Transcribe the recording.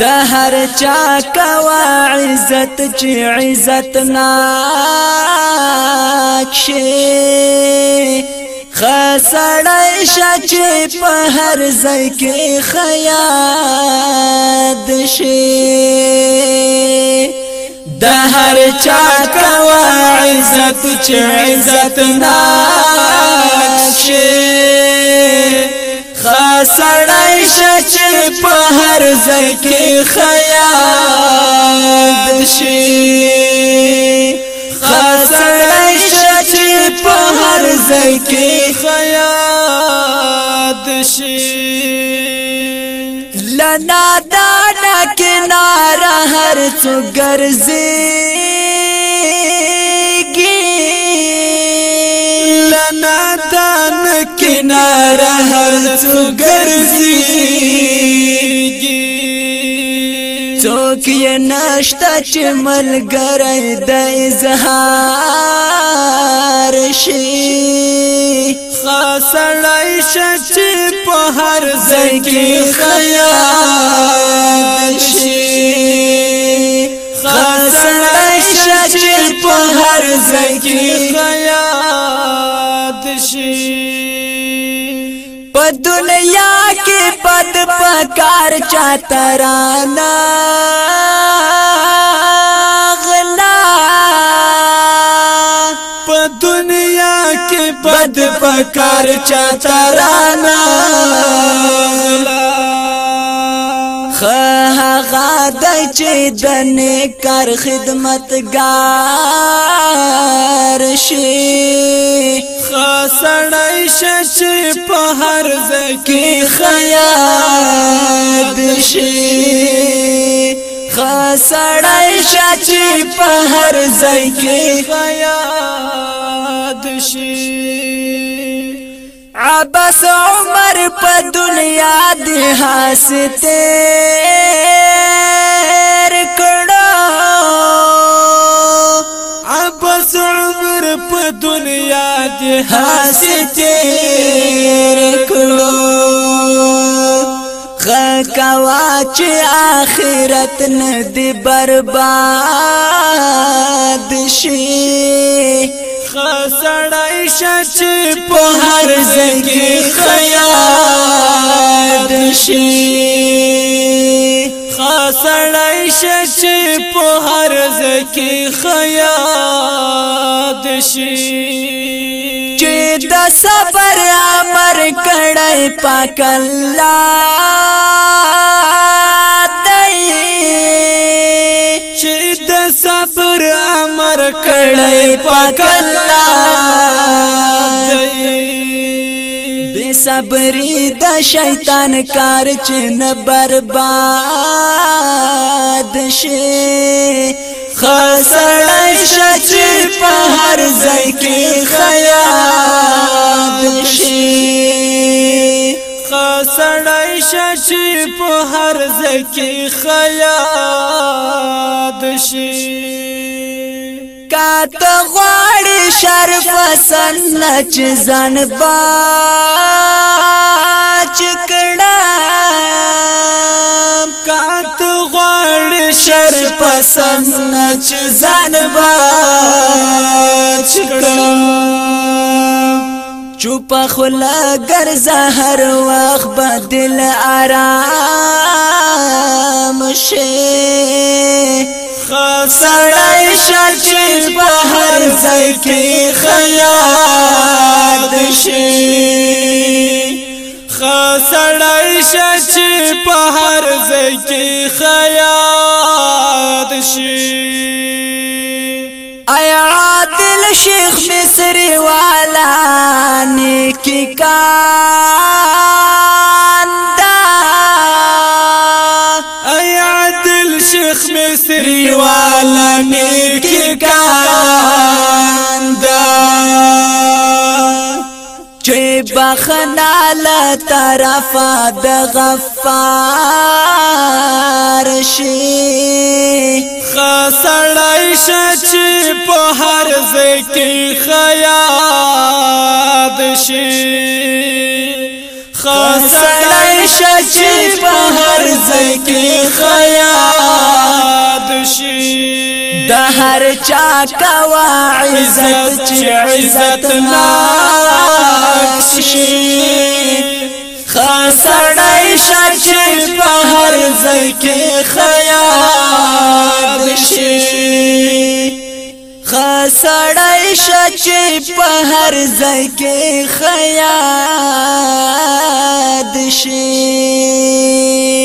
د هر چا کوا عزت چې عزت ناک شي خسړی ش چې په هر ځای کې خیاد شي د هر چا کوا عزت چې عزت ناک شي غسړای شچ په هر ځای کې خیال شي غسړای شچ په هر ځای کې خیال شي لنا دا کنارا هر څو ګرځيږي لنا دا کناره هر څو ګرځي څوک یې ناشته چې ملګری د اظهار شي خاصړای شچ په هر ځای کې خیال شي خاصړای شچ په هر ځای کې خیال شي په دنیا کې پد پکار چاته رانا غلا په دنیا کې پد پکار چاته رانا خغه د چې د نیکار خدمتګار شي هغه سړی شش په هر ځکه خیاد شي خسړی شش په هر ځکه خیاد شي عباس عمر په دنیا د حاسته هسې تیر کړو خکوا چې آخرت نه دی برباد شي خسړای شچ په هر ځکه خیاد شي خسړای شچ په هر ځکه خیاد شي چې د سفر امر کړای پاک الله دای چې د سفر امر کړای پاک الله دای صبرې د شیطان کار چې نه برباد شي خسړی شچ په هر ځای کې خیال سړی شچ په هر ځکی خیاد شي کاته غواړي شرف سنچ ځن با چکړه کاته غواړي شرف سنچ ځن با چکړه چوپ خلا ګرځا هر وخت بدل آرام شي خسړای شچ په هر ځای کې خیال شي خسړای شچ په هر ځای کې خیال شي شیخ مصری والا نیکی کان دا ای عدل شیخ مصری والا نیکی کان دا چه بخنا لطرفا دغفار شیخ خاص رائش چه په هر ځکه خیاد شي خسړی شچ په هر ځکه خیاد شي د هر چا کوا عزت چې عزت ناک شي خسړی شچ په هر ځکه خیاد شي خسړی شچ په هر ځای کې خیاد شي